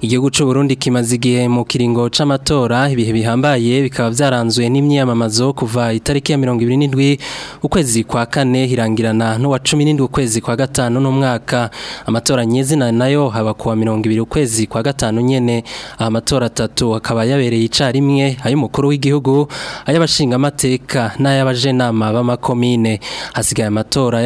igihugu cy'u Burundi kimaze igihe mu kiringo c'amatora ibihe bihambaye bikaba byaranzwe n'imyiyamamazo kuva itariki ya mirongo ibiri n’indwi ukwezi kwa kane hirangirana n'uwa cumi 17 ukwezi kwa gatanu n'umwaka amatora nyezina nayo haba kuwa ibiri ukwezi kwa gatanu nyene amatora atatu akaba yabereye icarimwe ayo mukuru w'igihugu ay'abashinga amateka n'ay'abajenama b'amakomine hasigaye amatora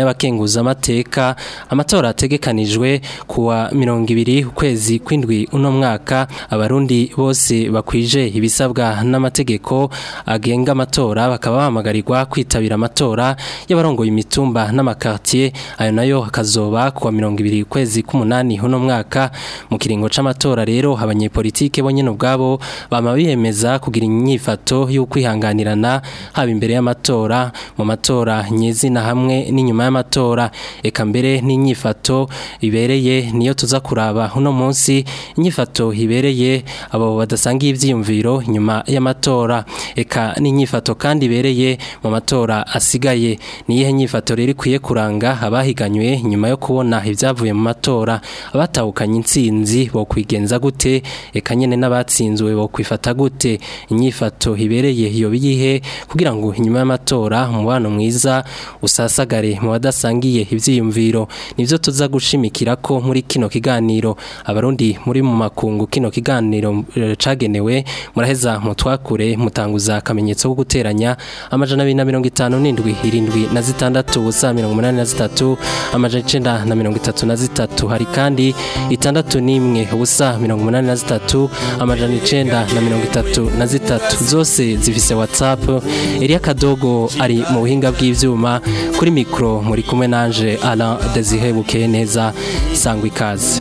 amateka amatora ategekanijwe kuwa mirongo ibiri ukwezi kw'indwi uno mwaka abarundi bose bakwije ibisabwa n'amategeko agenga amatora bakaba bahamagarirwa kwitabira amatora y'abarongoye imitumba n'amakaritsiye ayo nayo akazoba kuwa mirongo ibiri ukwezi k'umunani uno mwaka mu kiringo c'amatora rero abanyepolitike bo nyene ubwabo bama biyemeza kugira inyifato y'ukwihanganirana haba imbere y'amatora mu matora nyezina hamwe n'inyuma y'amatora eka mbere n'inyifato ibereye niyo tuza kuraba uno munsi inyifato ibereye abo badasangiye ibyiyumviro nyuma y'amatora eka n'inyifato kandi ibereye mu matora asigaye niyihe nyifato rero ikwiye kuranga abahiganywe nyuma yo kubona ibyavuye mu matora abatahukanye insinzi bo kwigenza gute eka nyene n'abatsinzwe bo kwifata gute inyifato ibereye iyo biyihe kugira ngo nyuma y'amatora umubano mwiza usa busasagare mu badasangiye ibyiyumviro nibyo tuza gushimikira ko muri kino kiganiro abarundi muri mu makungu kino kiganiro eh, cagenewe muraheza mutwakure mutanguza akamenyetso ko guteranya amajana abiri na mirongo itanu n'indwi irindwi na zitandatu ubusa mirongo na zitatu amajana icenda na mirongo itatu na zitatu hari kandi itandatu n'imwe ubusa mirongo zitatu amajana icenda na mirongo itatu na zitatu zose zivise WhatsApp eriya kadogo ari mu buhinga bw'ivyuma kuri mikoro muri kumwe nanjye ara dezihebukeye neza sangwa ikaze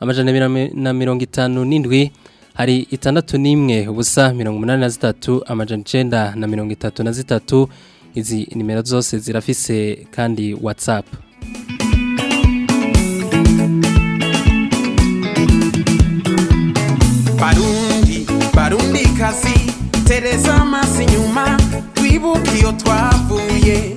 amajana 157 hari itandatu n'imwe ubusa 83 amajana 933 izi nimero zose zirafise kandi WhatsApp Barundi Barundi kazi tereza amaso inyuma twibuke iyo twavuye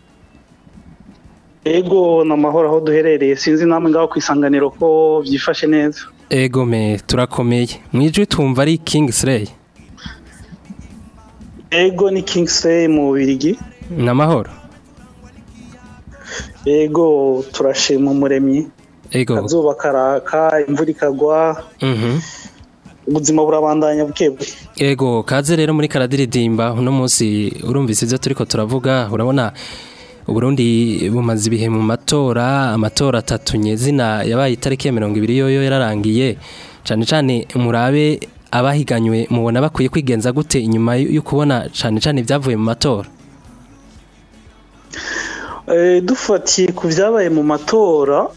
ego ni amahoro aho duherereye sinzi namwe ngaho ku isanganiro ko byifashe neza ego me turakomeye mu ijwi tumva ari kingisireyi ego ni kingisireyi mu birigi ni amahoro ego turashima umuremyi akazuba karaka imvura ikagwa mhm. ubuzima burabandanya buke ego kaze rero muri karadiridimba uno munsi urumvise ibyo turi ko turavuga urabona uburundi bumaze ibihe mu matora amatora atatu nyezina yabaye itariki ya mirongo ibiri yoyo yararangiye cyane cyane murabe abahiganywe mubona bakwiye kwigenza gute inyuma yo kubona cyane cyane ibyavuye mu matora eh, dufatiye ku byabaye mu matora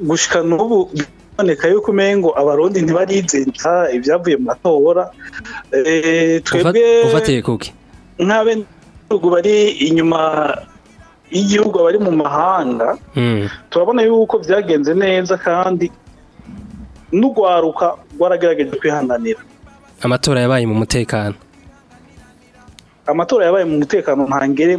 gushyika n'ubu biboneka yuko umengo abarundi ntibarizenza ibyavuye mu matora eh, twebwe nk'abe abanyagihugu bari inyuma y'igihugu bari mu mahanga hmm. turabona yuko byagenze neza kandi n'urwaruka rwaragerageje kwihanganira amatora yabaye mu mutekano amatora yabaye mu mutekano ntangere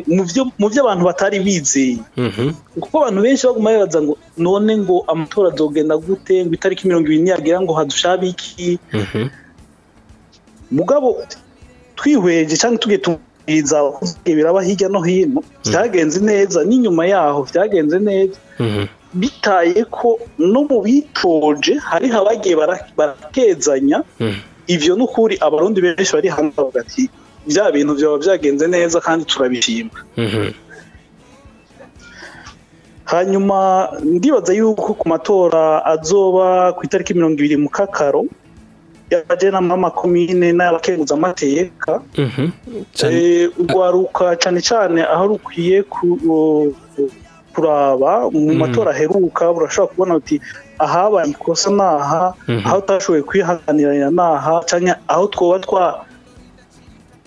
mu byo abantu batari bizeye mhm. kuko abantu benshi baguma bibaza ngo none ngo amatora azogenda gute ngo itariki mirongo irindwi niyagera ngo hadushabe iki mhm. mugabo twihweje cyangwa tugetunga biraba hirya no hino byagenze neza n'inyuma yaho byagenze neza mhm. bitaye ko no mu bitonje hari abagiye barakezanya mhm. ibyo ni ukuri abarundi benshi bari hamwe bavuga ati bya bintu byaba byagenze neza kandi turabishima mhm. hanyuma ndibaza yuko ku matora azoba ku itariki mirongo ibiri mu kakaro y'abajenama b'amakomine n'abakenguzamateka mhm. eh, urwaruka cyane cyane aho rukwiye kuraba mu mhm. matora aheruka burashobora kubona uti ahabaye amakosa ni aha mhm. aho utashoboye kwihanganira ni aha aho twoba twa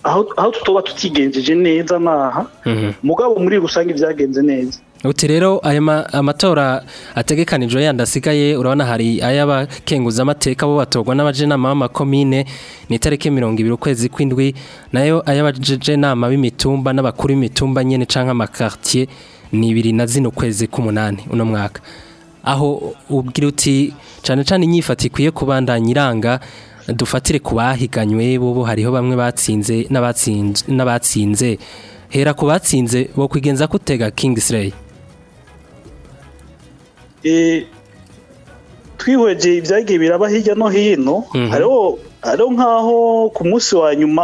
aho tutoba tutigenjeje neza naha aha mugabo muri rusange byagenze neza uti rero aya amatora ategekanijwe yandi asigaye urabona hari aya ay'abakenguza amateka bo batorwa n'abajenama b'amakomine ni itariki mirongo ibiri ukwezi kw'indwi nayo aya ay'abajenama b'imitumba n'abakuru b'imitumba nyine cyangwa amakartier ni ibiri na zino kwezi k'umunani uno mwaka aho ubwira uti cyane cyane inyifata ikwiye kubandanya iranga dufatire ku bahiganywe bo hariho bamwe batsinze n'abatsinze hera ku batsinze bo kwigenza kutega Kingsley twihweje ibyagiye biraba hirya no hino mhm. hariho nk'aho ku munsi wa nyuma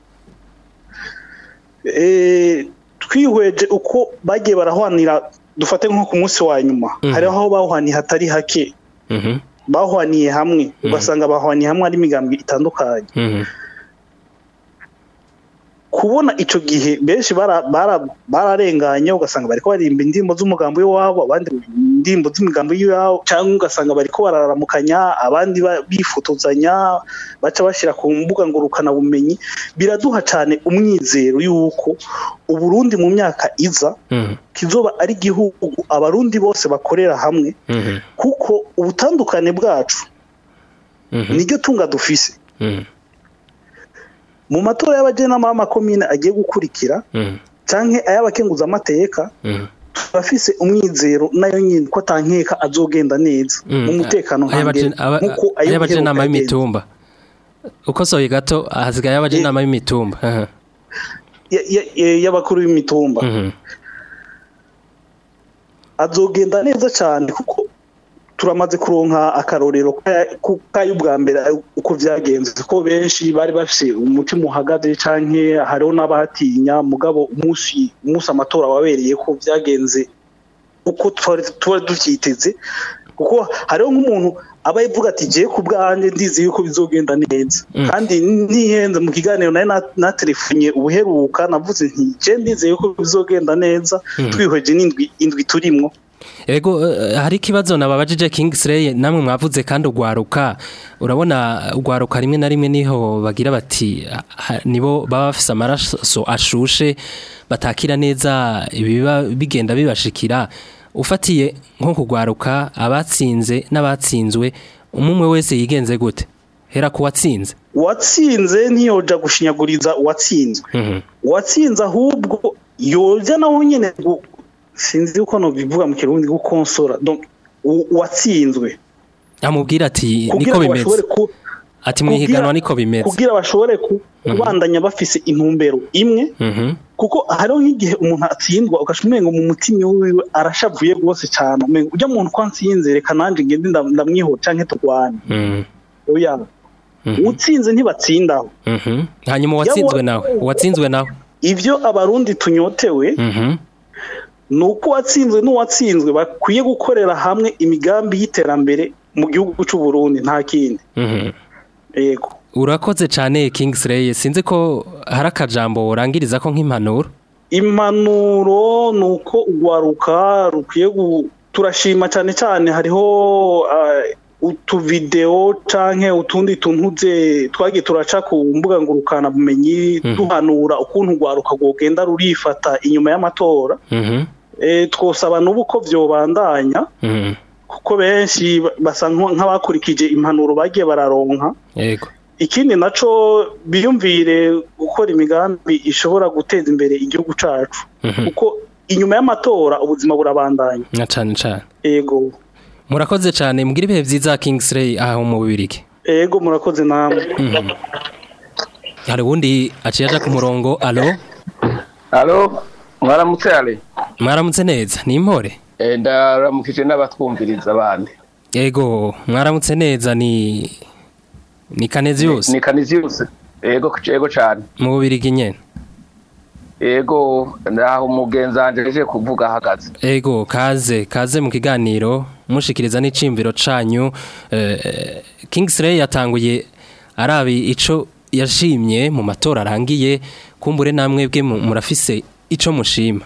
eh, twihweje uko bagiye barahwanira dufate nko ku munsi wa nyuma mhm. hari aho bahwaniye hatari hake mhm. bahwaniye hamwe mhm. ugasanga bahwaniye hamwe ari imigambi itandukanye kubona icyo gihe benshi bararenganye ugasanga bari baririmba indirimbo z'umugambi w'iwabo abandi indirimbo z'imigambi y'iwabo cyangwa ugasanga bari barararamukanya abandi bifotozanya baca bashyira ku mbuga ngurukana bumenyi biraduha cyane umwizero y'uko uburundi mu myaka iza hmm. kizoba ari igihugu abarundi bose bakorera hamwe hmm. kuko ubutandukane bwacu hmm. niryo tunga dufise mu matora y'abagenama b'amakomine agiye gukurikira hmm. cyangwa ay'abakenguzamateka turafise hmm. umwizero nayo nyine ko atankeka azogenda neza hmm. mu mutekano nk'uko ay'abagenama b'imitumba uko gato hasigaye abagenama b'imitumba eh. y'abakuru b'imitumba azogenda neza cyane kuko turamaze kuronka akarorero kayo ubwa mbere uko byagenze ko benshi bari bafite umutima uhagaze cyangwa hariho n'abahatinya mugabo umunsi umunsi amatora wabereye ko byagenze uko tuba ducyiteze kuko hariho nk'umuntu aba yivuga ati ngiye ku bwanjye ndizi yuko bizogenda neza mm. kandi ntihenze mu kiganiro nayo natelefonye ubuheruka navuze nti ngiye ndizi yuko bizogenda neza mm. twihweje n'indwi indwi turimo Ego eh, eh, hari ikibazo nababajije Kingsley namwe mwavuze kandi ugwaruka urabona ugwaruka rimwe na rimwe niho bagira bati ah, nibo baba bafise amaraso ashushe batakira neza biba bigenda bibashikira ufatiye nko kugwaruka abatsinze n'abatsinzwe umumwe wese yigenze gute hera ku watsinze watsinze ntiyoja gushinyaguriza uwatsinzwe mhm. uwatsinze ahubwo yoja naho nyene sinzi uko nubivuga mu kirundi gukonsora uwatsinzwe amubwira ati niko bimeze ati mu niko bimeze kugira bashobore mhm. kubandanya bafise intumbero imwe mhm. kuko hariho nk'igihe umuntu atsindwa ugashumenga mu mutima wiwe arashavuye rwose cyane ujya muntu ko nsinze reka nanjye ngende ndamwihura cyangwa turwane mhm. oya utsinze ntibatsindaho hanyuma uwatsinzwe nawe uwatsinzwe nawe ibyo abarundi tunyotewe ni uko uwatsinzwe n'uwatsinzwe bakwiye gukorera hamwe imigambi y'iterambere mu gihugu cy'u Burundi nta kindi mhm. yego urakoze cyane Kingsley sinzi ko hari akajambo urangiriza ko nk'impanuro impanuro ni uko urwaruka rukwiye turashima cyane cyane hariho uh, utuvidewo canke utundi tuntuze twagiye turaca ku mbuga ngurukana bumenyi mhm. duhanura ukuntu rwaruka rwogenda rurifata inyuma y'amatora mhm. Eh, twosaba n'ubu ko byobandanya mm-hmm. kuko benshi basa nk'abakurikije impanuro bagiye bararonka ikindi nacyo biyumvire gukora imigambi ishobora guteza imbere igihugu cyacu mm-hmm. kuko inyuma y'amatora ubuzima burabandanya na cyane cyane yego murakoze cyane mbwira ibihe byiza kingisireyi aha mu bubirike yego murakoze namwe mm-hmm. hari ubundi aciye aja ku murongo alo alo mwaramutse yari mwaramutse neza ni impore eh, ndaramukije n'abatwumviriza abandi yego mwaramutse neza ni ni kanezi yose ni kanezi yose yego yego cyane mu bubiri nyine yego naho umugenzi wanjye kuvuga ahagaze yego kaze kaze mu kiganiro mushikiriza nicimbiro canyu eh, Kingsley yatanguye arabi ico yashimye mu matora arangiye kumbure namwe bwe murafise icyo mushima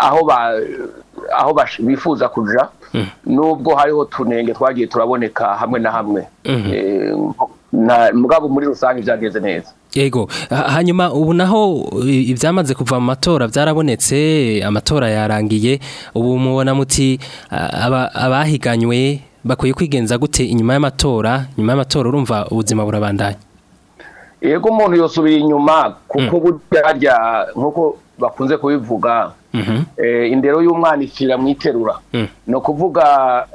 aho aho bifuza kujya hmm. nubwo hariho tunenge twagiye turaboneka hamwe na hamwe hmm. eh, mugabo muri rusange byageze neza yego hanyuma ubu naho ibyamaze kuva mu matora byarabonetse amatora yarangiye ubu mubona muti abahiganywe bakwiye kwigenza gute inyuma y'amatora nyuma y'amatora urumva ubuzima burabandanya yego umuntu yosubira inyuma kuko hmm. burya nk'uko bakunze kubivuga Mm-hmm. Eh, indero y'umwana ishyira mu iterura mm. ni ukuvuga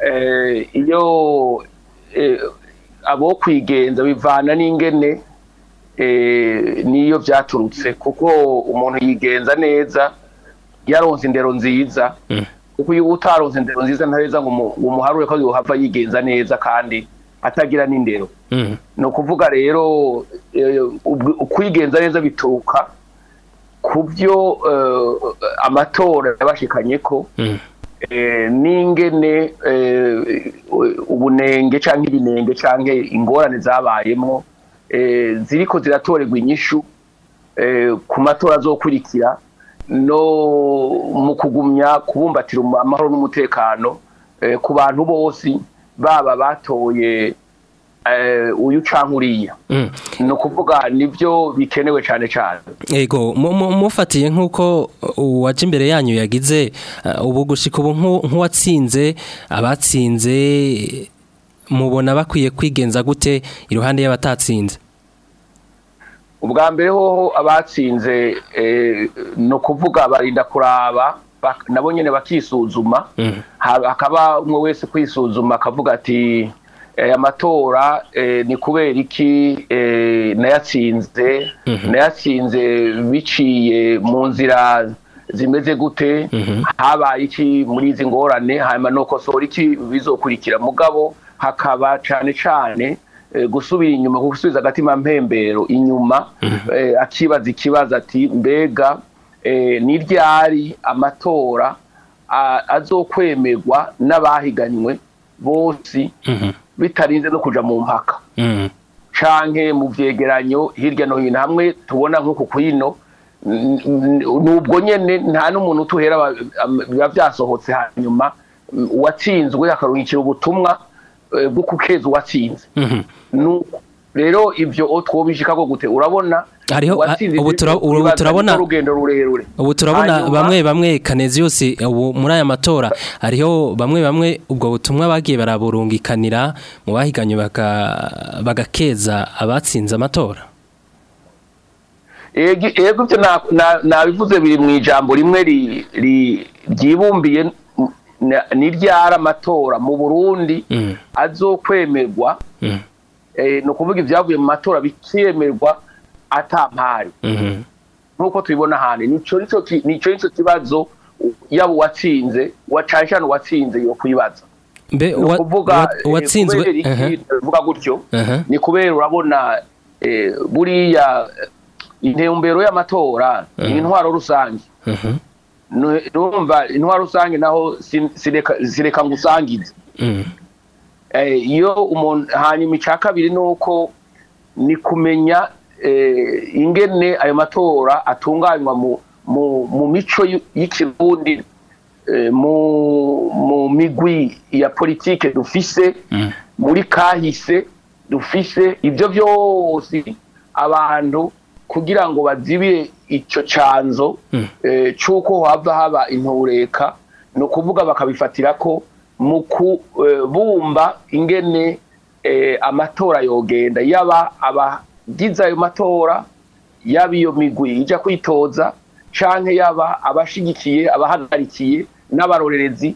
eh, iyo eh, abo kwigenza bivana n'ingene niyo byaturutse kuko umuntu yigenza neza yaronze indero nziza mm. kuko iyo utaronze indero nziza ntareza ngo umuharure ko yohava yigenza neza kandi atagira n'indero mm. ni ukuvuga rero kwigenza neza bituruka ku byo eh, amatora yabashikanye ko mm. eh, n'ingene eh, ubunenge cyangwa ibinenge cyangwa ingorane zabayemo ziriko ziratorerwa inyishu ku matora azokurikira no mu kugumya kubumbatira amahoro n'umutekano ku bantu bose baba batoye Eh, uyu ucanka uriya mm. ni ukuvuga nibyo bikenewe cyane cyane yego mufatiye nk'uko uwaje imbere yanyu yagize eh, ubu gushyika ubu nk'uwatsinze abatsinze mubona bakwiye kwigenza gute iruhande y'abatatsinze ubwa mbere hoho abatsinze eh, ni kuvuga barinda kuraba nabo nyine bakisuzuma mm. hakaba umwe wese kwisuzuma akavuga ati aya eh, amatora eh, ni kubera iki eh, nayatsinze mhm. nayatsinze biciye mu nzira zimeze gute mhm. habaye iki muri izi ngorane hanyuma ni iki bizokurikira mugabo hakaba cyane cyane gusubira inyuma gusubiza agatima mpembero inyuma mhm. akibaza ikibazo ati mbega ni ryari amatora azokwemerwa n'abahiganywe bose bitarinze no kujya mu mpaka mm. canke mu byegeranyo hirya no hino hamwe tubona nko ku kwino nubwo nyene nta n'umuntu utuhera biba byasohotse hanyuma uwatsinzwe akarungikira ubutumwa eh, bwo kukeza uwatsinze mm-hmm. rero ibyo twobishikako gute urabona hariho ah, ubu turabona ubu turabona bamwe bamwe kanezi eh, yose muri aya matora ariho bamwe bamwe ubwo butumwa bagiye baraburungikanira mu bahiganye baka bagakeza abatsinze amatora yego ibyo nabivuze biri mu ijambo rimwe ryibumbiye ni ryari amatora mu burundi mm. azokwemerwa mm. Eh, ni ukuvuga ibyavuye mu matora bikemerwa ata mpari mm-hmm. nk'uko tubibona ahantu nicyo nicyo kibazo yaba uwatsinze wacajana uwatsinze yo kuyibaza mbe eh, uwatsinzwe uvuga uh-huh. gutyo uh-huh. ni kubera urabona eh, buriya eh, intumbero y'amatora uh-huh. ni intwaro rusange numva intwaro rusange naho zireka ngo usangize mm-hmm. iyo umuntu hanyuma icya kabiri ni uko ni kumenya Eh, ingene ayo matora atunganywa mu mico y'ikirundi eh, mu migwi ya politiki dufise mm. muri kahise dufise ibyo byose abantu kugira ngo bazibire icyo cyanzo mm. eh, cy'uko hava haba intureka ni ukuvuga bakabifatira ko mu kubumba ingene amatora yogenda yaba gize ayo matora yaba iyo migwi ijya kwitoza cyane yaba abashigikiye abahagarikiye n'abarorerezi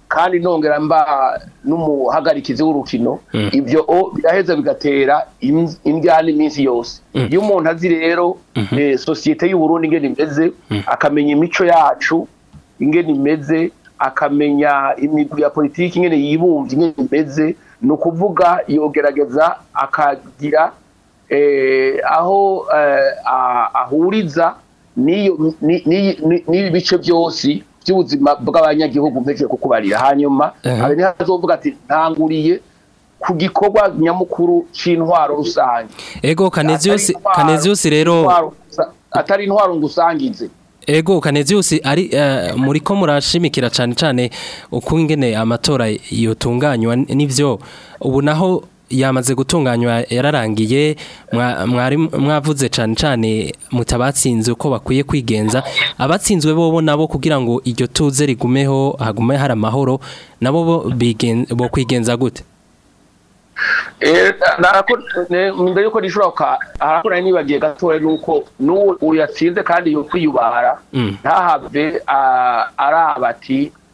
kandi nongera mba n'umuhagarikizi w'urukino hmm. ibyo biraheza bigatera indyana iminsi yose iyo umuntu azi rero eh, sosiyete y'uburundi ingene imeze akamenya imico yacu ingene imeze akamenya imigwi ya politiki ingene yibumbye ingene imeze ni ukuvuga yogerageza akagira eh, aho eh, ahuriza n'ibice byose by'ubuzima bw'abanyagihugu mpejeje kukubarira hanyuma hari ntihazovuga ati ntanguriye ku gikorwa nyamukuru cy'intwaro rusange ego kanezi rero atari intwaro ngusangize ego kanezi yose ari eh, muri ko murashimikira cyane cyane ukungene amatora yotunganywa n'ibyo ubu naho yamaze gutunganywa yararangiye mwari mwavuze cyane cyane mutabatsinze uko bakwiye kwigenza abatsinzwe bobo nabo kugira ngo iryo tuze rigumeho hagume hari amahoro nabo bo kwigenza gute mbere eh, yuko rishoboka harakora nibagiye gatoya nuko n'uwo yatsinze kandi yo kwiyubahara mm. ntahave araba ati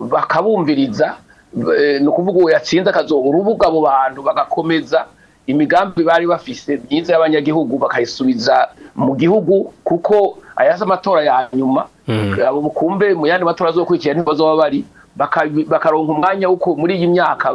bakabumviriza eh, ni ukuvuga uwo yatsinze akazuba urubuga abo bantu bagakomeza imigambi bari bafise myiza y'abanyagihugu bakayisubiza mu gihugu kuko ayasa amatora ya nyuma hmm. abo mukumbe mu yandi matora azokurikira ntibazaba bari bakaronka umwanya muri iyi myaka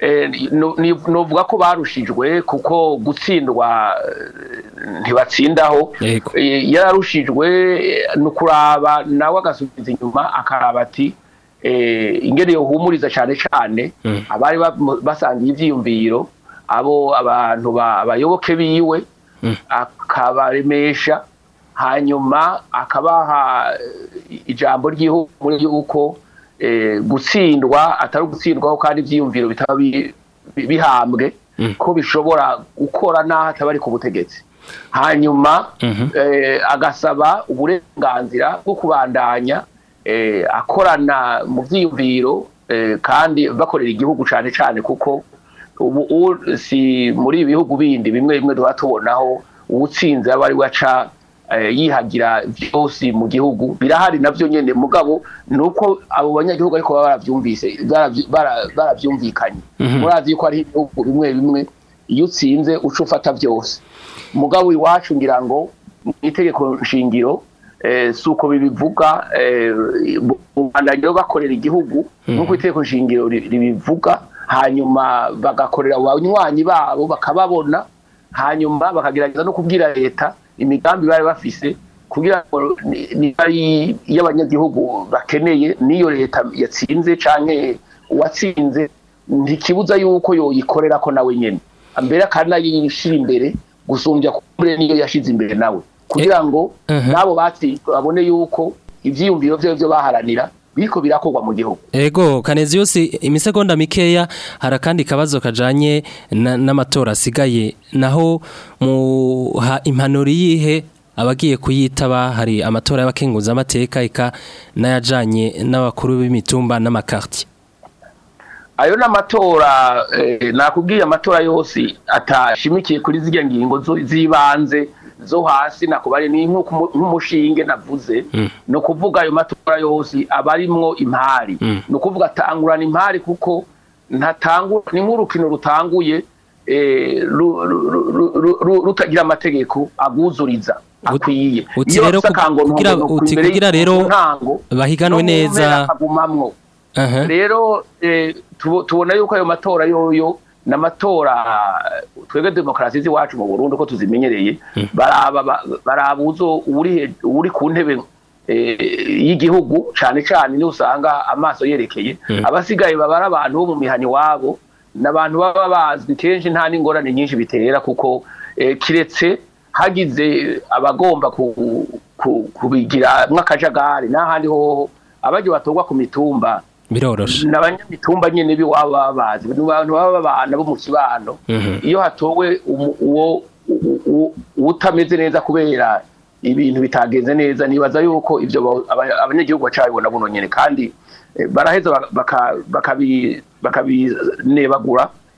mhm. eh, nuvuga ko barushijwe kuko gutsindwa eh, ntibatsindaho eh, yararushijwe ni ukuraba nawe agasubiza inyuma akaraba ati ingene yohumuriza cyane cyane mhm. abari basangiye ibyiyumviro abo abantu bayoboke biwe mhm. akabaremesha hanyuma akabaha ijambo ry'ihumure ry'uko Eh, gutsindwa atari ugutsindwaho kandi ibyiyumviro bitaba bihambwe mm. ko bishobora gukora n'aho ataba ari ku butegetsi hanyuma mm-hmm. eh, agasaba uburenganzira bwo kubandanya eh, akorana mu byiyumviro kandi bakorera igihugu cyane cyane kuko ubu si muri ibihugu bindi bimwe bimwe tuba tubonaho uwutsinze aba ari we aca Eh, yihagira byose mu gihugu birahari nabyo nyine mugabo ni uko abo banyagihugu ariko baba barabyumvise barabyumvikanye murazi mhm. yuko ari ibihugu bimwe bimwe iyo utsinze uca ufata byose mugabo iwacu ngira ngo itegeko nshingiro eh, si uko bibivuga eh, mu bakorera igihugu mhm. nk'uko itegeko nshingiro ribivuga hanyuma bagakorera abanywanyi babo bakababona hanyuma bakagerageza no kubwira leta imigambi bari bafise kugira ngo iyo abanyagihugu bakeneye n'iyo leta yatsinze canke uwatsinze ntikibuza yuko yoyikorera ko nawe nyine mbere akanayishira imbere gusumbya kure niyo yashize imbere nawe kugira eh, ngo eh. nabo batsinzwe babone yuko ivyiyumviro vyo vyo baharanira biko birakogwa mu gihugu ego kanezi yose imisegonda mikeya hari kabazo kajanye n'amatora asigaye naho mu impanuro yihe abagiye kuyitaba hari amatora y'abakenguza amateka eka n'ayajanye n'abakuru b'imitumba n'amakarti ayo n'amatora eh, nakubwiye amatora yose atashimikiye kuri ziriya ngingo z'ibanze zo hasi nakubari ni nk'umushinge navuze mm. ni kuvuga ayo matora yose aba arimwo impari mm. ni ukuvuga atangurana impari kuko ntatangura ni nk'urukino rutanguye eh, rutagira amategeko aguzuriza akwiye niyo kugira rero bahiganwe neza rero eh, tubona yuko ayo matora yoyo n'amatora twebwe demokarasi z'iwacu mu burundu uko tuzimenyereye hmm. barabuzo uri ku ntebe eh, y'igihugu cyane cyane niho usanga amaso yerekeye hmm. abasigaye baba ari abantu bo mu mihani wabo ni abantu baba bazwi kenshi nta n'ingorane nyinshi bitera kuko eh, kiretse hagize abagomba kubigira mw'akajagari n'ahandi hoho abajya batorwa ku mitumba biroroshe n'abanyamitumba nyine biwaba bazi ni abantu baba bo mu kibano mhm. iyo hatowe uwo utameze neza kubera ibintu bitagenze neza nibaza yuko ibyo abanyagihugu bacabibona buno nyine kandi eh, baraheza bakabinebagura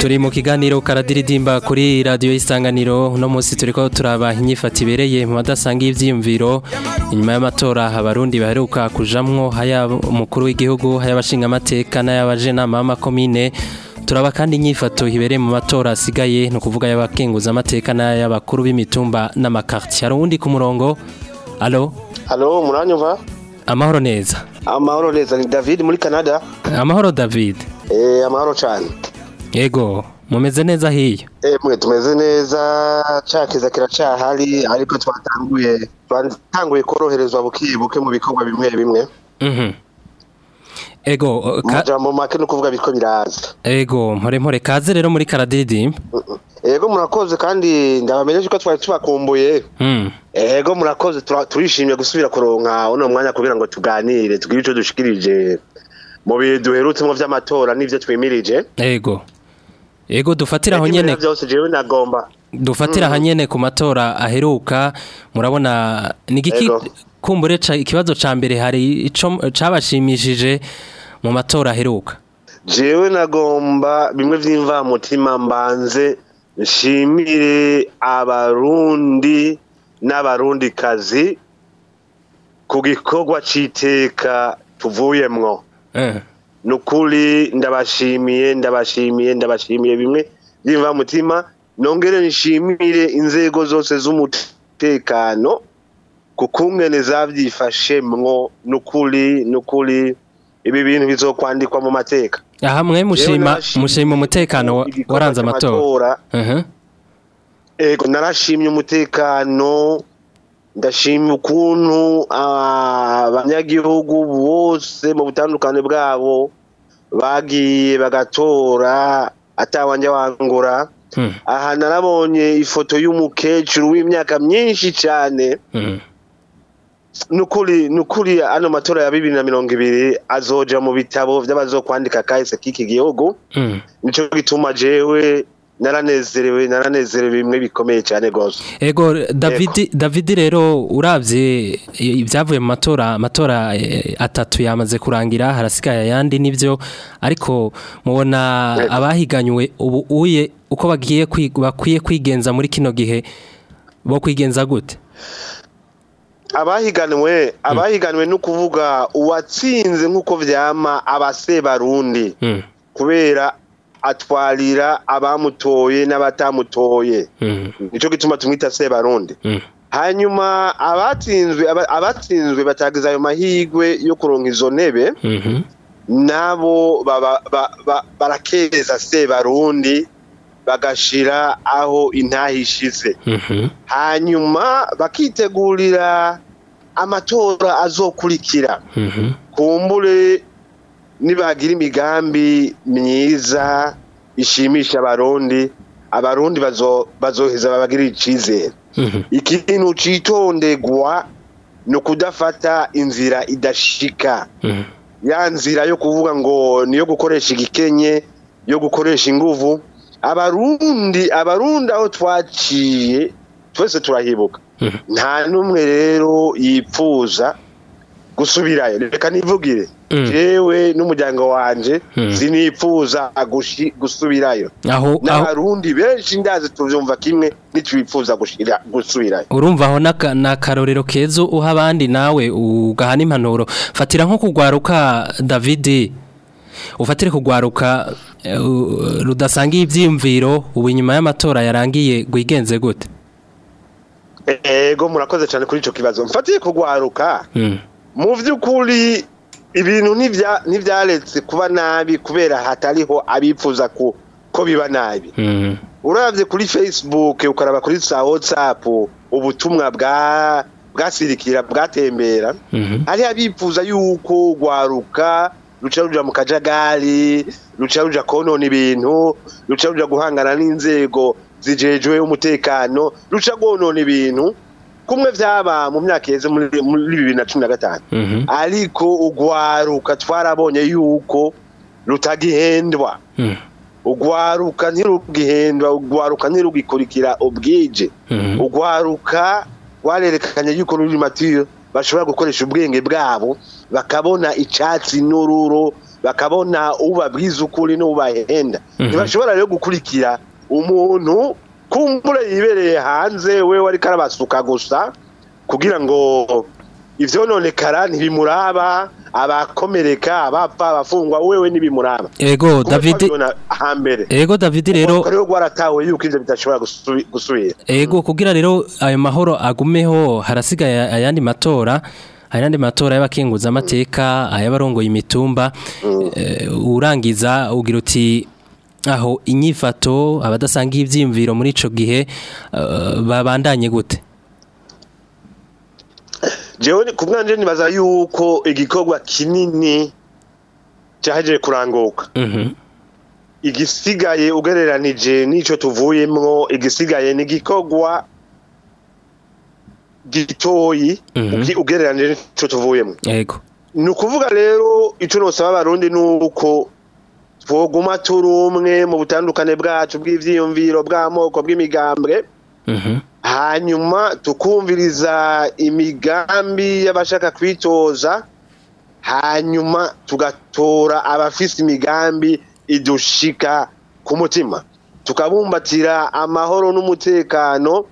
turi mu kiganiro karadiridimba kuri radiyo y'isanganiro uno munsi turi ko turaba inyifata ibereye mu badasanga ibyiyumviro inyuma y'amatora abarundi baheruka kujamwo haya umukuru w'igihugu hay'abashingamateka n'ay'abajenama b'amakomine turaba kandi inyifato hibereye mu matora asigaye ni ukuvuga y'abakenguza amateka n'ay'abakuru b'imitumba n'amakarti hari uwundi ku murongo alo alo muranyumva amahoro neza amahoro neza ni david muri canada amahoro david eee eh, amahoro cyane yego mumeze neza hiya mwe tumeze neza cyakiza kiracahari ariko twatanguye twatanguye koroherezwa bukibuke mu bikorwa bimwe bimwe mhm. ego mu make ni ukuvuga bitwo biraza ego mpore kaze rero muri karadidimba ego murakoze kandi ndabamenyesha ko twari tubakumbuye hmm. ego murakoze turishimye gusubira kuronka uno mwanya kugira ngo tuganire twige icyo dushikirije mu bihe duherutsemo by'amatora n'ibyo twimirije ego yego dufatira aho nyene dufatira mm. Mm-hmm. hanyene ku matora aheruka murabona nigiki kumbure ikibazo ca mbere hari ico cabashimishije mu matora aheruka jewe nagomba bimwe vy'imva mutima mbanze nshimire abarundi n'abarundi kazi ku gikorwa citeka tuvuyemwo eh ni ndabashimiye ndabashimiye ndabashimiye bimwe byimva mutima nongere nishimire inzego zose z'umutekano ku kungene zabyifashemwo ni ukuri ni ibi bintu bizokwandikwa mu mateka aha mwe mushima mushima umutekano waranze amatora narashimye umutekano ndashima ukuntu ah, abanyagihugu bose mu butandukane bwabo bagiye bagatora atawanjye wangura hmm. aha narabonye ifoto y'umukecuru w'imyaka myinshi cyane hmm. nukuri ano matora ya bibiri na mirongo ibiri azoja mu bitabo by'abazokwandika kahise k'iki gihugu hmm. nicyo gituma jewe naranezerewe naranezerewe bimwe bikomeye cyane rwose yego david rero urabye ibyavuye mu matora amatora eh, atatu yamaze kurangira harasigaye ayandi nibyo ariko mubona abahiganywe ubu uye uko bagiye bakwiye kwigenza muri kino gihe bo kwigenza gute abahiganwe hmm. abahiganwe no kuvuga uwatsinze nk'uko byama abasebarundi hmm. kubera atwalira abamutoye n'abatamutoye hmm. nicyo gituma tumwita sebarundi hmm. hanyuma abatsinzwe abatsinzwe batagize ayo mahirwe yo kuronka izo ntebe hmm. nabo barakeza sebarundi bagashira aho intaha hanyuma bakitegurira amatora azokurikira kumbure nibagira imigambi myiza ishimisha abarundi abarundi bazoheza babagirira icyizere mhm. ikintu cyitonderwa ni kudafata inzira idashika mhm. ya nzira yo kuvuga ngo niyo gukoresha igikenye yo gukoresha inguvu abarundi abarundi aho twaciye twese turahibuka mhm. nta n'umwe rero yipfuza gusubirayo reka nivugire yewe hmm. n'umuryango wanjye hmm. sinifuza gusubirayo n'abarundi benshi ndazi tubyumva kimwe ntitwifuza gusubirayo urumva aho na n'akarorero keza uha abandi nawe ugahana impanuro fatira nko kugwaruka davide ufatire kugwaruka eh, rudasangiye ibyiyumviro ubu y'amatora yarangiye gwigenze gute ego murakoze cyane kuri icyo kibazo mfatiye kugwaruka hmm. mu by'ukuri ibintu ntibyaretse kuba nabi kubera hatariho abipfuza ko ko biba nabi mhm. urabye kuri facebook ukaraba kuri za whatsapp ubutumwa bwasirikira bwatembera mhm. hari abifuza yuko rwaruka ruca ruja mu kajagari ruca ruja konona ibintu ruca ruja guhangana n'inzego zijejwe umutekano ruca rwonona ibintu kumwe byaba mu myaka iheze muri bibiri na cumi mhm. ariko ugwaruka twarabonye yuko rutagihendwa mhm. ugwaruka ntirugihendwa ugwaruka ntirugikurikira ubwije mhm. ugwaruka rwarerekanye yuko ruri matiyo bashobora gukoresha ubwenge bwabo bakabona icyatsi n'ururo bakabona ubabwiza ukuri n'ubahenda ntibashobora rero gukurikira umuntu kumbure yibereye hanze we wari karabasuka gusa kugira ngo ivyononekara ntibimuraba abakomereka abapfa abafungwa wewe n’ibimuraba ego david hambere ego david rero rero rwaratawe yuko ivyo bitashobora gusubira ego kugira rero ayo mahoro agumeho harasigaye ayandi matora ayandi matora yabakinguza amateka ayabarongoye imitumba mm. eh, urangiza ugira uti aho inyifato abadasanga ibyiyumviro muri icyo gihe eh, babandanye gute ku mwanjye nibaza yuko igikorwa kinini cyahejeje kuranguka mhm. igisigaye ugereranije n'icyo tuvuyemo igisigaye ni igikorwa gitoyi mhm. ugereranije n'icyo tuvuyemo ni ukuvuga rero icyo ntusaba abarundi ni uko twoguma turi umwe mu butandukane bwacu bw'ibyiyumviro bw'amoko bw'imigambwe mhm. hanyuma tukumviriza imigambi y'abashaka kwitoza hanyuma tugatora abafise imigambi idushika ku mutima tukabumbatira amahoro n'umutekano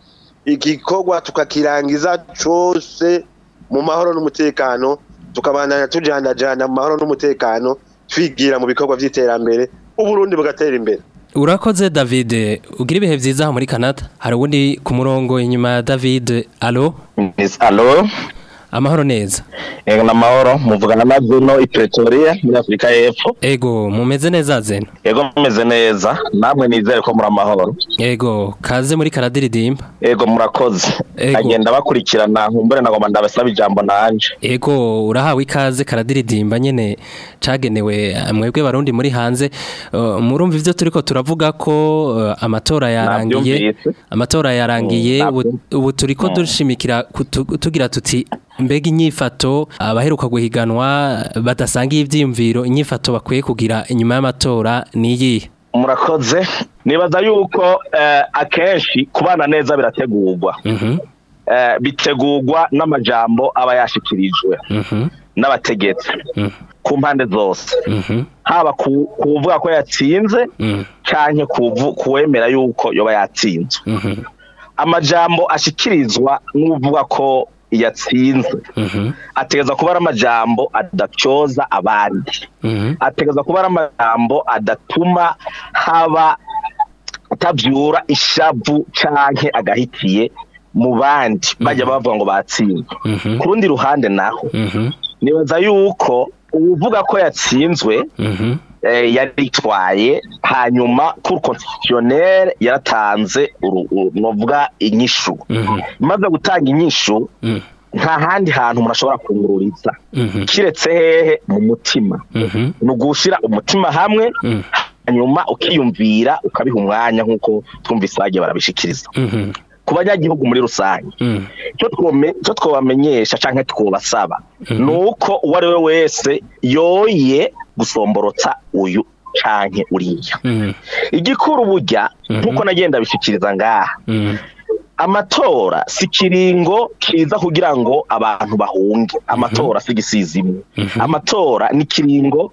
igikorwa tukakirangiza cyose mu mahoro n'umutekano tukabandana tujandajana mu mahoro n'umutekano twigira mu bikorwa by'iterambere uburundi bugatera imbere urakoze david ugira ibihe byiza muri canada hari ubundi ku murongo inyuma ya david alo alo amahoro neza ego namahoro muvugana na Bruno Pretoria muri Afrika y'Epfo ego mumeze neza zeno ego mumeze neza namwe nizere ko muri amahoro ego kaze muri karadiridimba ego murakoze agenda bakurikirana nkumbure nagomba ndabasaba ijambo nanje ego urahawe ikaze karadiridimba nyine cagenewe eh, mwebwe barundi muri hanze uh, murumva ivyo turiko turavuga ko eh, amatora yarangiye amatora yarangiye mm, ubu turiko dushimikira tugira tuti mbega inyifato abaheruka guhiganwa badasangiye ibyiyumviro inyifato bakwiye kugira inyuma y'amatora niyihe murakoze nibaza yuko eh, akenshi kubana neza birategurwa mhm. eh, bitegurwa n'amajambo aba yashyikirijwe mhm. n'abategetsi mhm. ku mpande zose haba kuvuga ko yatsinze cyane kuwemera yuko yaba yatsinzwe amajambo ashyikirizwa n'uvuga ko yatsinzwe mhm. ategereza kuba ari amajambo adatyoza abandi mhm. ategereza kuba ari amajambo adatuma haba atabyura ishavu cyangwa agahitiye mu bandi bajya mhm. bavuga ngo batsinzwe ku rundi ruhande naho nibaza yuko uvuga ko yatsinzwe Eh, yaritwaye hanyuma kuri konstitutioneri yaratanze uruvuga inyishu mhm. imaze gutanga inyishu mhm. nta handi hantu umuntu ashobora kungururiza mhm. kiretse hehe mu mutima ni ugushyira umutima hamwe hanyuma ukiyumvira ukabiha umwanya nk'uko twumvise bagiye barabishikiriza ku banyagihugu muri rusange icyo twabamenyesha cyangwa twubasaba ni uko uwo ari we wese yoye gusomborotsa uyu canke uriya mm-hmm. igikuru burya mm-hmm. nk'uko nagenda bishyikiriza ngaha mm-hmm. amatora si kiringo kiza kugira ngo abantu bahunge amatora si gisizimwe amatora ni kiringo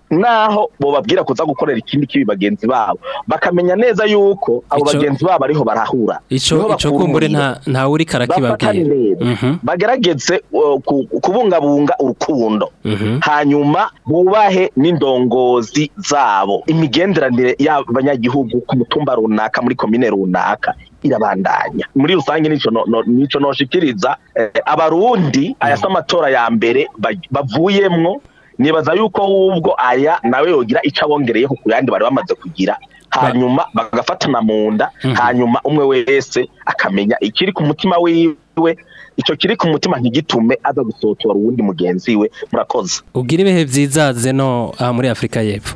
naho bobabwira kuza gukorera ikindi kibi bagenzi babo bakamenya neza yuko abo bagenzi babo ariho barahura icyo kumbure ntawurikara kibabwira bagerageze bose kubungabunga urukundo mhm. hanyuma bubahe n'indongozi zabo imigenderanire y'abanyagihugu ku mutumba runaka muri komine runaka irabandanya muri rusange nicyo nico noshikiriza eh, abarundi ayasa amatora ya mbere bavuyemo nibaza yuko wubwo aya nawe yogira ico abongereyeho ku yandi bari bamaze kugira hanyuma bagafatana mu nda mhm. hanyuma umwe wese akamenya ikiri ku mutima wiwe icyo kiri ku mutima ntigitume aza gusohokera uwundi mugenzi we murakoze ubwira ibihe byizaze no ah, muri afurika y'epfo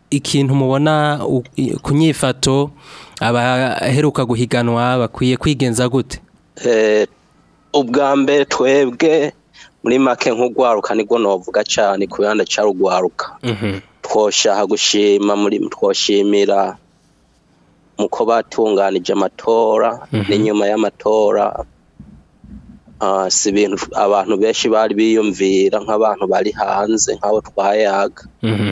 ikintu mubona ku abaheruka guhiganwa bakwiye kwigenza gute eh, ubwa mbere twebwe muri make nk'urwaruka nibwo navuga cyane ku bihande cya rugwaruka mhm. twoshaka gushima muri twoshimira mu ko batunganije amatora mhm. n'inyuma y'amatora ah, si ibintu abantu benshi bari biyumvira nk'abantu bari hanze nk'abo twayaga mhm.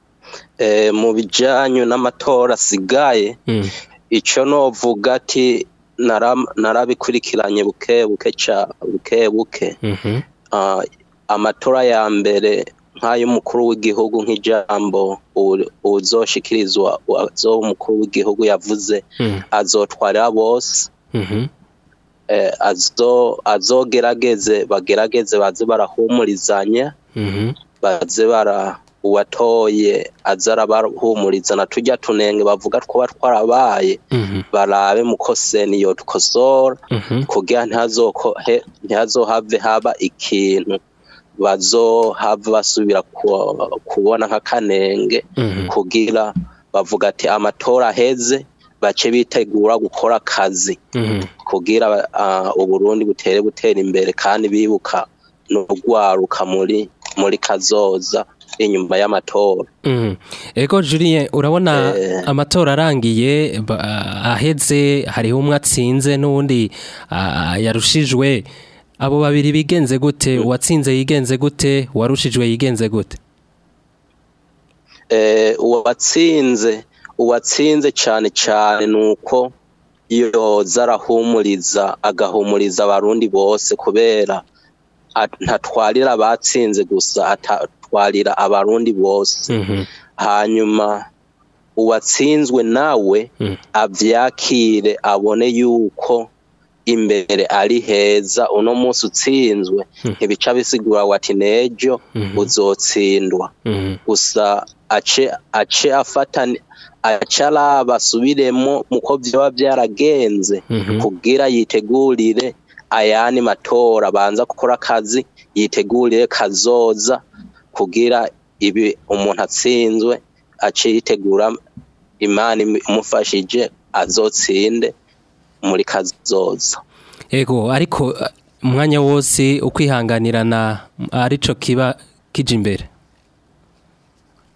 eh, mu bijyanye n'amatora asigaye hmm. icyo novuga ati narabikurikiranye buke buke buke buke mhm. ah, amatora ya mbere nk'ay'umukuru w'igihugu nk'ijambo uzoshikirizwa umukuru w'igihugu yavuze hmm. azotwara bose mhm. Eh, azogerageze bagerageze baze barahumurizanya mm-hmm. baze bara uwatoye aza arabahumuriza tujya tunenge bavuga ko batwarabaye mm-hmm. barabe mukoseni yodukosora mm-hmm. kugira ntihazohave haba ikintu bazohava basubira kubona nk'akanenge kugira bavuga ati amatora aheze bace bitegura gukora akazi mhm. kugira ah, uburundi butere gutera imbere kandi bibuka no rwaruka muri muri kazoza inyuma y'amatora mhm. ego Julien urabona eh. amatora arangiye aheze hariho umwe atsinze n'uwundi ah, yarushijwe abo babiri bigenze gute mm. uwatsinze yigenze gute uwarushijwe yigenze gute eh, uwatsinze uwatsinze cyane cyane ni uko yoza arahumuriza agahumuriza abarundi bose kubera ntatwarira abatsinze gusa atatwarira abarundi bose mm-hmm. hanyuma uwatsinzwe nawe mm-hmm. abyakire abone yuko imbere ari heza uno munsi utsinzwe hmm. ntibica bisigura wati nejo hmm. uzotsindwa hmm. gusa ace ace afatane acara basubiremo muko byaba byaragenze kugira yitegurire ayani matora banza gukora akazi yitegurire kazoza kugira ibi umuntu atsinzwe ace yitegura imana imufashije azotsinde muri kazoza yego ariko uh, umwanya wose ukwihanganirana uh, arico kiba kije imbere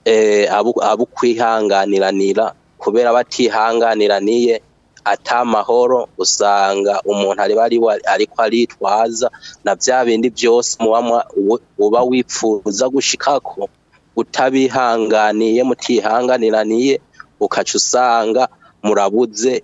eh, abo ukwihanganiranira kubera batihanganiraniye atamahoro usanga umuntu ariba ariko aritwaza na bya bindi byose uba wipfuza gushikako utabihanganiye mutihanganiraniye ukacusanga usanga murabuze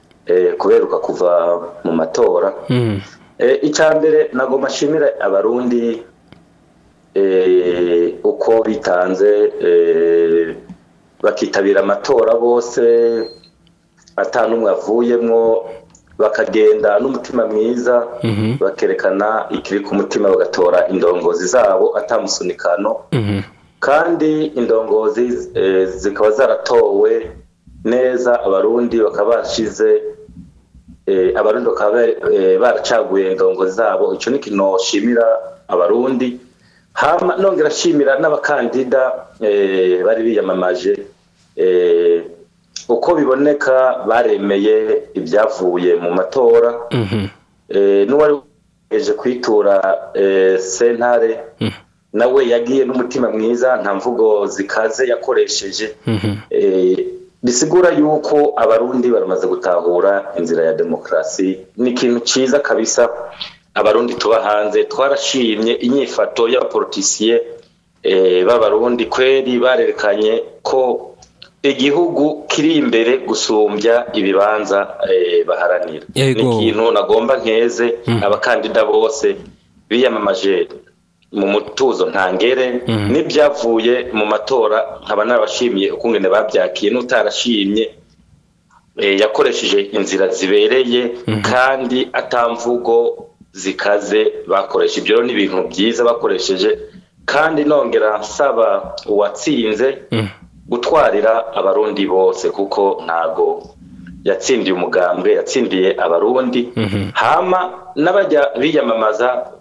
kuberuka kuva mu matora hmm. icya mbere ntabwo bashimira abarundi uko bitanze bakitabira amatora bose atanumwe avuyemwo bakagenda n'umutima mwiza mhm. bakerekana ikiri ku mutima bagatora indongozi zabo atamusunikano mhm. kandi indongozi eh, zikaba zaratowe neza abarundi bakaba bashize eh, abarundi bakaba eh, baracaguye indongozi zabo icyo ni ikintu nshimira abarundi nongera ashimira n'abakandida eh, bari biyamamaje eh, uko biboneka baremeye ibyavuye mu matora mhm. eh, n'uwari weje kwitura sentare mhm. nawe yagiye n'umutima mwiza nta mvugo zikaze yakoresheje mhm. bisigura yuko abarundi baramaze gutahura inzira ya demokarasi ni ikintu cyiza kabisa abarundi tuba hanze twarashimye inyifato y'abaporotisiye eh, b'abarundi kweri barerekanye ko igihugu kiri imbere gusumbya ibibanza eh, baharanira ni ikintu nagomba nkeze hmm. abakandida bose biyamamaje mu mutuzo ntangere hmm. n'ibyavuye mu matora nkaba nabashimiye ukungene babyakiye n'utarashimye eh, yakoresheje inzira zibereye hmm. kandi atamvugo zikaze bakoresha ibyo ni ibintu byiza bakoresheje kandi nongera nsaba uwatsinze mm. gutwarira abarundi bose kuko ntabwo yatsindiye umugambwe yatsindiye abarundi mm-hmm. hama n'abajya biyamamaza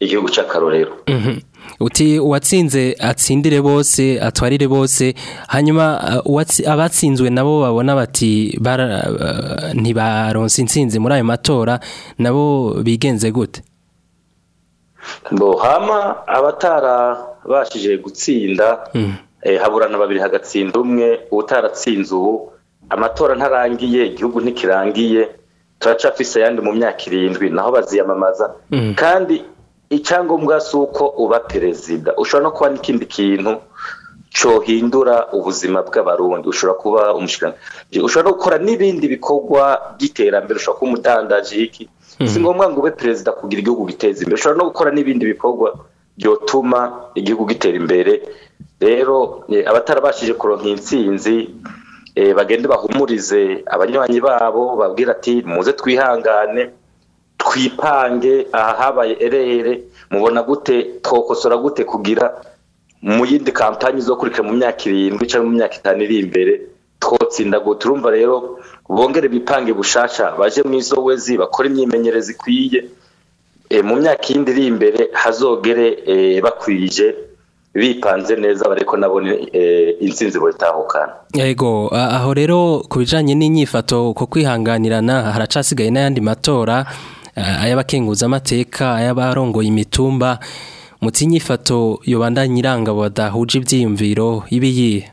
igihugu cy'akarorero mhm. uti uwatsinze atsindire bose atwarire bose hanyuma uh, abatsinzwe nabo babona bati uh, ntibaronse intsinzi muri ayo matora nabo bigenze gute hama abatarabashije gutsinda mhm. Eh, haburana babiri hagatsinda umwe utaratsinze ubu amatora ntarangiye igihugu ntikirangiye turacafise ayandi mu myaka irindwi naho baziyamamaza mm. kandi icyangombwa si uko uba perezida ushobora no kuba n'ikindi kintu cyohindura ubuzima bw'abarundi ushobora kuba umushyirangari ushobora no gukora n'ibindi bikorwa by'iterambere ushobora kuba umudandaji iki mm. si ngombwa ngo ube perezida kugira igihugu giteza imbere ushobora no gukora n'ibindi bikorwa byotuma igihugu gitera imbere rero eh, abatarabashije kuronka intsinzi eh, bagende bahumurize abanywanyi babo babwira ati muze twihangane twipange habaye erere mubona gute twokosora gute kugira mu yindi kampani izokurikira mu myaka irindwi cyangwa mu myaka itanu iri imbere twotsinda ngo turumva rero bongere bipange bushasha baje mu izowezi bakora imyimenyerezo ikwiye eh, mu myaka y'indi iri imbere hazogere bakwije bipanze neza ariko nabona e, insinzi itahukana yego aho rero kubijanye n'inyifato ko kwihanganirana haracasigaye n'ayandi matora amateka ay'abarongoye imitumba mutse inyifato yobandanya iranga badahuje ibyiyumviro ibiyihe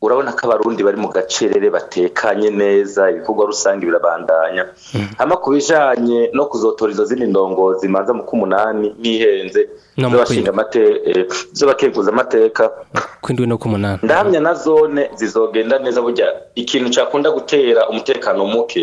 urabona ko abarundi bari mu gacerere batekanye neza ibikorwa rusange birabandanya mm. hano ku bijyanye no kuzotora izo zindi ndongo zimanza mu k'umunani n'ihenze z'abakenguza eh, amateka kw'indwi no k'umunani ndahamya na zone zizogenda neza burya ikintu cyakunda gutera umutekano muke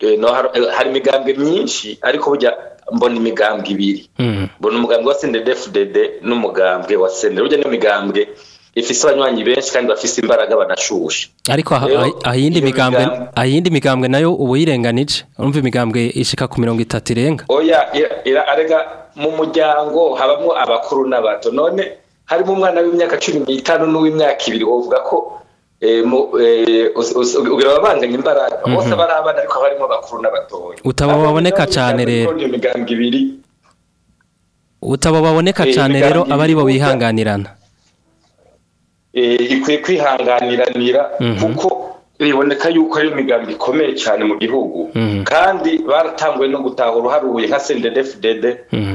eh, hari imigambi myinshi ariko bujya mbona imigambi ibiri mhm. mbona umugambi wa sendede fudede n'umugambwe wa sendede bujya n'imigambwe ifise abanywanyi benshi kandi bafise imbaraga banashushe ariko ayindi migambwe nayo ubu yirenganije urumva imigambwe ishika ku mirongo itatu irenga oya arega mu muryango habamo abakuru n'abato none harimo umwana w'imyaka cumi n'itanu n'uw'imyaka ibiri wovuga ko eh, eh, ugira babanganya imbaraga mhm. bose barabana ariko harimo abakuru n'abatoya utaba baboneka cyane rero utaba baboneka eh, cyane rero aba ari bo wihanganirana Eh, ikwiye kwihanganiranira mhm. kuko biboneka yuko ari migambi ikomeye cyane mu gihugu mhm. kandi baratanguye no gutaha uruharuye nka sendedefudede mhm.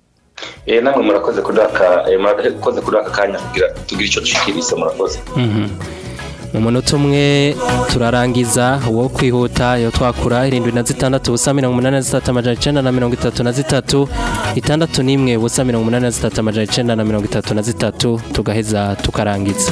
eh, namwe murakoze kuri aka eh, kanya tugira icyo dushikiriza murakoze mhm. mu munota umwe turarangiza uwo kwihuta iyo twakura irindwi na zitandatu ubusa mirongo inani na zitatu amajana icyenda na mirongo itatu na zitatu itandatu n'imwe ubusa mirongo inani na zitatu amajana icyenda na mirongo itatu na zitatu tugaheza tukarangiza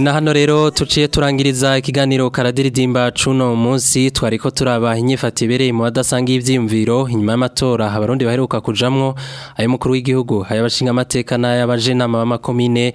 na hano rero tuciye turangiriza ikiganiro karadiridimba cuno munsi twariko turaba inyifati ibereye mu badasanga ivyimviro inyuma y'amatora abarundi baheruka kujamwo ayo mukuru w'igihugu bashinga amateka n'ayabajenama b'amakomine